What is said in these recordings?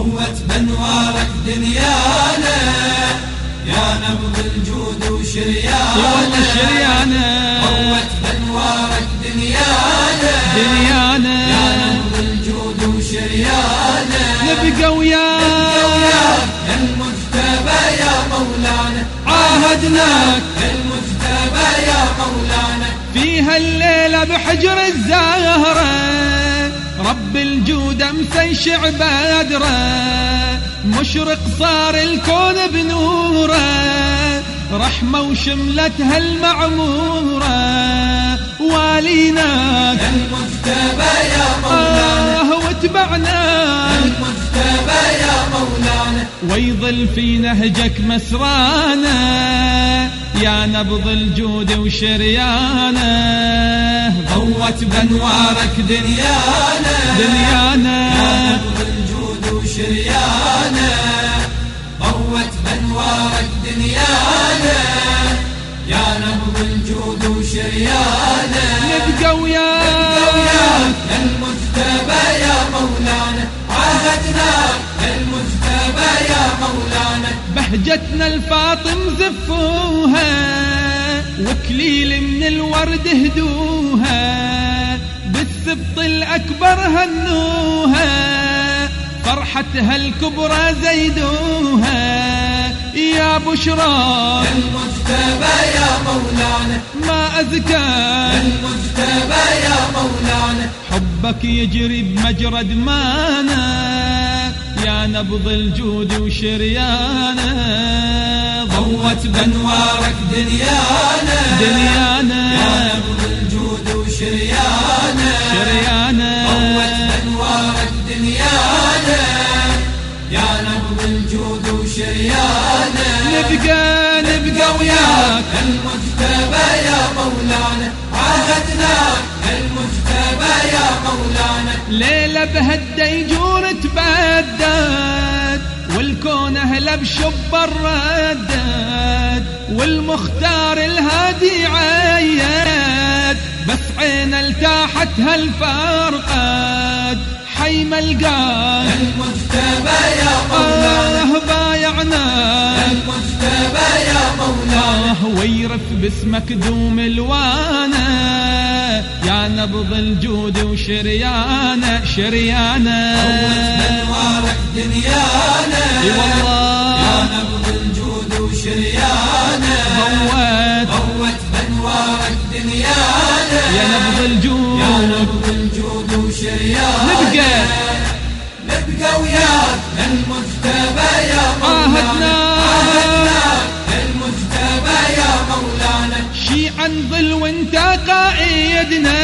ضوت بنوارك دنيانا يا نبض الجود وشريانا شريانا ضوت بنوارك دنيانا دنيانا. يا نبض الجود وشريانا نبقى وياك المجتبى يا مولانا. عاهدناك المجتبى يا مولانا. في هالليلة بحجر الزهرة. رب الجود مسيشع بدره مشرق صار الكون بنوره رحمة وشملتها المعمورة. واليناك المجتبى يا مولانا. آه واتبعناك المجتبى يا مولانا. ويظل في نهجك مسرانا. يا نبض الجود وشريانا ضوت بأنوارك دنيانا. دنيانا. نبض الجود وشريانا ضوت بأنوارك دنيانا. يا نبض الجود وشريانا نبقى وياك. وياك المجتبى يا مولانا عهدناك يا بهجتنا الفاطم زفوها وكليل من الورد هدوها بالسبط الأكبر هنوها فرحتها الكبرى زيدوها. يا بشرى المجتبى يا مولانا ما أزكى المجتبى يا مولانا حبك يجري بمجرى دمانا. يا نبض الجود وشريانا ضوت بأنوارك دنيانا. يا دنيانا نبض الجود وشريانا شريانا ضوت بأنوارك دنيانا. يا نبض الجود وشريانا نبقى نبقى وياك. المجتبى يا مولانا عهدناك المجتبى يا مولانا. ليلة بهالديجور تبدد والكون اهله بشب الردد والمختار الهادي عيد. بس عين التاحت هالفرقد حي ملقاك المجتبى يا مولانا. آه بايعنا. المجتبى يا مولانا. آه ويرف باسمك دوم الوانا يا نبض الجود وشريانا شريانا بانوارك دنيانا اي يا نبض الجود. وشريانا ضوت ضوت بانوارك دنيانا يا نبض يا الجود نبض الجود وشريانا نبقى. نبقى وياك المجتبى يا مولانا شي عن ظل وانت قائدنا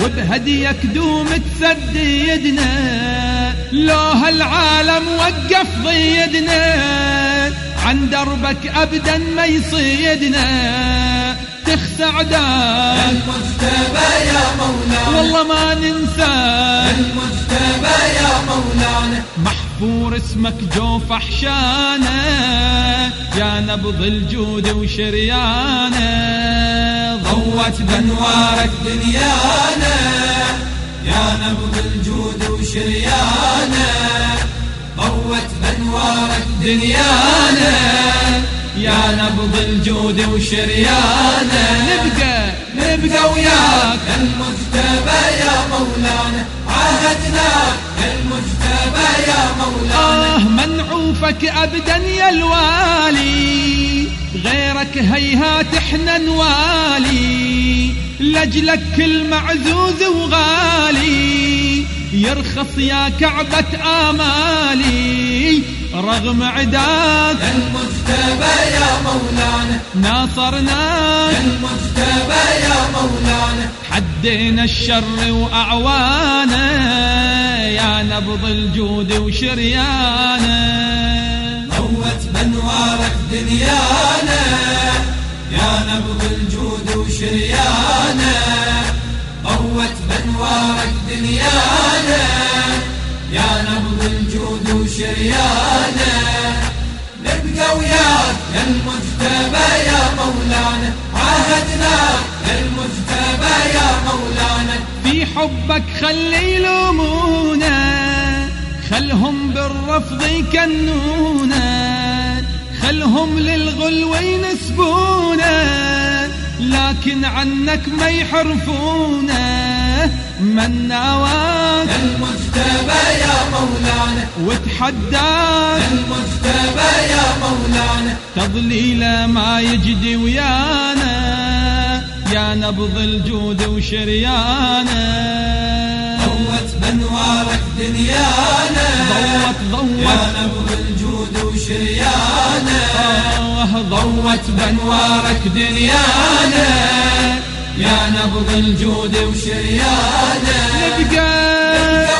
وبهديك دوم تسديدنا لو هالعالم وقف ضيدنا عن دربك أبدا ما يصيدنا. تخسع داك المجتبى يا مولانا. والله ما ننساك المجتبى يا مولانا. محفور اسمك جوف أحشانا يا نبض الجود وشريانا. ضوت بانوارك دنيانا يا نبض الجود وشريانا ضوت بانوارك دنيانا يا نبض الجود وشريانا نبقى نبقى وياك المجتبى يا مولانا. عهدناك المجتبى يا مولانا. آه منعوفك أبدا يا الوالي غيرك هيهات إحنا نوالي لجلك كل معزوز وغالي يرخص يا كعبة آمالي. رغم عداك المجتبى يا مولانا. ناصرناك. المجتبى يا مولانا. حدينا الشر وأعوانا يا نبض الجود وشريانا. ضوت بانوارك دنيانا يا نبض الجود وشريانا. ضوت بانوارك دنيانا يا نبض الجود وشريانا. نبقى وياك المجتبى يا مولانا عهدناك المجتبى. حبك خلي يلومونا خلهم بالرفض يكنونا خلهم للغلو ينسبونا لكن عنك ما يحرفونا. من ناواك المجتبى يا مولانا. وتحداك؟ المجتبى يا مولانا. تضليله ما يجدي ويانا. يا نبض الجود وشريانا ضوت بنوارك دنيانا. ضوت ضوت يا نبض الجود وشريانا آه ضوت بنوارك دنيانا. يا نبض الجود وشريانا نبقى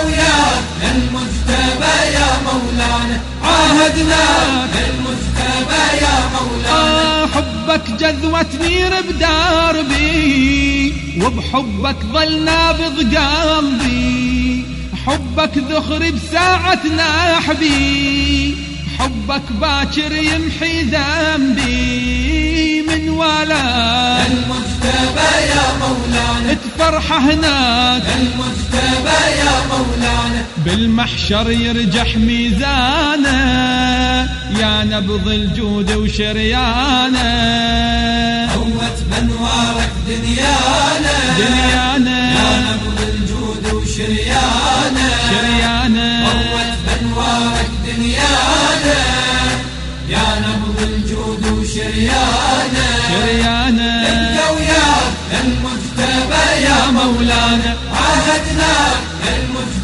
وياك المجتبى يا مولانا. عاهدناك المجتبى يا مولانا. آه حبك جذوتني بداربي وبحبك ظل نابض قلبي حبك ذخر بساعة نحبي حبك باكر يمحي ذنبي من ولا. المجتبى يا مولانا. تفرح هناك المجتبى يا مولانا. بالمحشر يرجح ميزانه. يا نبض الجود وشريانه. قوت بنوارك دنيانا. دنيانا. شريانا انت وياك المجتبى يا مولانا عهدنا المجتبى.